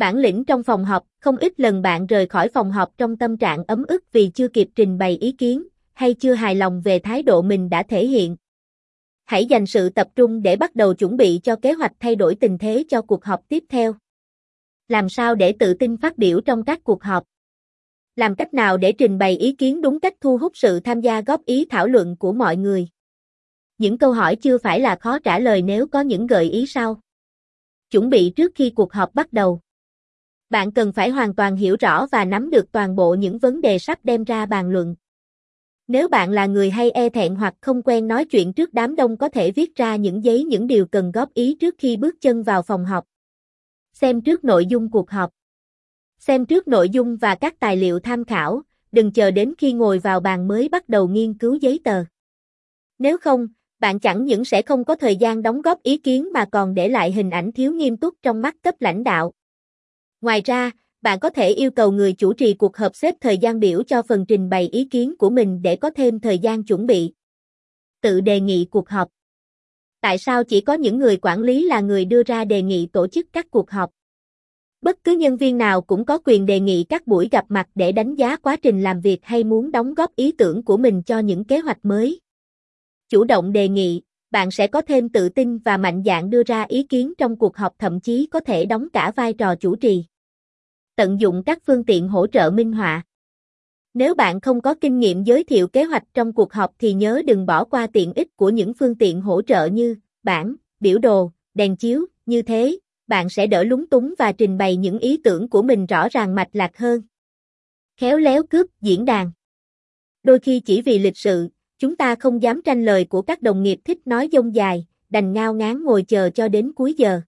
Bản lĩnh trong phòng họp, không ít lần bạn rời khỏi phòng họp trong tâm trạng ấm ức vì chưa kịp trình bày ý kiến, hay chưa hài lòng về thái độ mình đã thể hiện. Hãy dành sự tập trung để bắt đầu chuẩn bị cho kế hoạch thay đổi tình thế cho cuộc họp tiếp theo. Làm sao để tự tin phát biểu trong các cuộc họp? Làm cách nào để trình bày ý kiến đúng cách thu hút sự tham gia góp ý thảo luận của mọi người? Những câu hỏi chưa phải là khó trả lời nếu có những gợi ý sau. Chuẩn bị trước khi cuộc họp bắt đầu. Bạn cần phải hoàn toàn hiểu rõ và nắm được toàn bộ những vấn đề sắp đem ra bàn luận. Nếu bạn là người hay e thẹn hoặc không quen nói chuyện trước đám đông có thể viết ra những giấy những điều cần góp ý trước khi bước chân vào phòng họp. Xem trước nội dung cuộc họp. Xem trước nội dung và các tài liệu tham khảo, đừng chờ đến khi ngồi vào bàn mới bắt đầu nghiên cứu giấy tờ. Nếu không, bạn chẳng những sẽ không có thời gian đóng góp ý kiến mà còn để lại hình ảnh thiếu nghiêm túc trong mắt cấp lãnh đạo. Ngoài ra, bạn có thể yêu cầu người chủ trì cuộc họp xếp thời gian biểu cho phần trình bày ý kiến của mình để có thêm thời gian chuẩn bị. Tự đề nghị cuộc họp. Tại sao chỉ có những người quản lý là người đưa ra đề nghị tổ chức các cuộc họp? Bất cứ nhân viên nào cũng có quyền đề nghị các buổi gặp mặt để đánh giá quá trình làm việc hay muốn đóng góp ý tưởng của mình cho những kế hoạch mới. Chủ động đề nghị, bạn sẽ có thêm tự tin và mạnh dạn đưa ra ý kiến trong cuộc họp thậm chí có thể đóng cả vai trò chủ trì. Tận dụng các phương tiện hỗ trợ minh họa. Nếu bạn không có kinh nghiệm giới thiệu kế hoạch trong cuộc họp thì nhớ đừng bỏ qua tiện ích của những phương tiện hỗ trợ như bảng, biểu đồ, đèn chiếu, như thế, bạn sẽ đỡ lúng túng và trình bày những ý tưởng của mình rõ ràng mạch lạc hơn. Khéo léo cướp diễn đàn. Đôi khi chỉ vì lịch sự, chúng ta không dám tranh lời của các đồng nghiệp thích nói dông dài, đành ngao ngán ngồi chờ cho đến cuối giờ.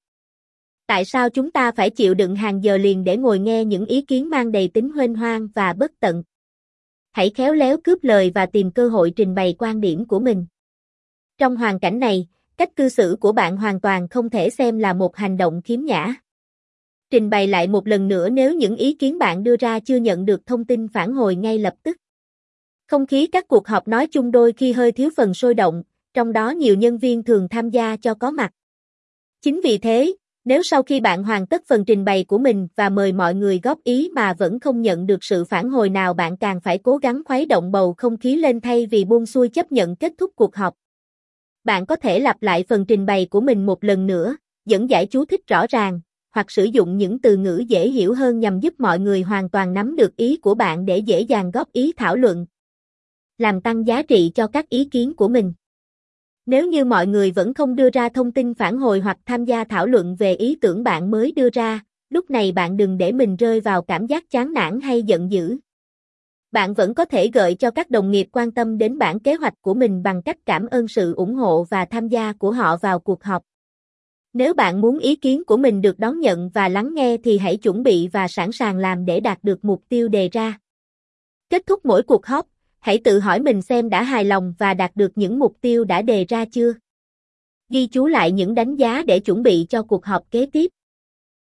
Tại sao chúng ta phải chịu đựng hàng giờ liền để ngồi nghe những ý kiến mang đầy tính huênh hoang và bất tận? Hãy khéo léo cướp lời và tìm cơ hội trình bày quan điểm của mình. Trong hoàn cảnh này, cách cư xử của bạn hoàn toàn không thể xem là một hành động khiếm nhã. Trình bày lại một lần nữa nếu những ý kiến bạn đưa ra chưa nhận được thông tin phản hồi ngay lập tức. Không khí các cuộc họp nói chung đôi khi hơi thiếu phần sôi động, trong đó nhiều nhân viên thường tham gia cho có mặt. Chính vì thế, nếu sau khi bạn hoàn tất phần trình bày của mình và mời mọi người góp ý mà vẫn không nhận được sự phản hồi nào bạn càng phải cố gắng khuấy động bầu không khí lên thay vì buông xuôi chấp nhận kết thúc cuộc họp. Bạn có thể lặp lại phần trình bày của mình một lần nữa, dẫn giải chú thích rõ ràng, hoặc sử dụng những từ ngữ dễ hiểu hơn nhằm giúp mọi người hoàn toàn nắm được ý của bạn để dễ dàng góp ý thảo luận. Làm tăng giá trị cho các ý kiến của mình. Nếu như mọi người vẫn không đưa ra thông tin phản hồi hoặc tham gia thảo luận về ý tưởng bạn mới đưa ra, lúc này bạn đừng để mình rơi vào cảm giác chán nản hay giận dữ. Bạn vẫn có thể gợi cho các đồng nghiệp quan tâm đến bản kế hoạch của mình bằng cách cảm ơn sự ủng hộ và tham gia của họ vào cuộc họp. Nếu bạn muốn ý kiến của mình được đón nhận và lắng nghe thì hãy chuẩn bị và sẵn sàng làm để đạt được mục tiêu đề ra. Kết thúc mỗi cuộc họp, hãy tự hỏi mình xem đã hài lòng và đạt được những mục tiêu đã đề ra chưa. Ghi chú lại những đánh giá để chuẩn bị cho cuộc họp kế tiếp.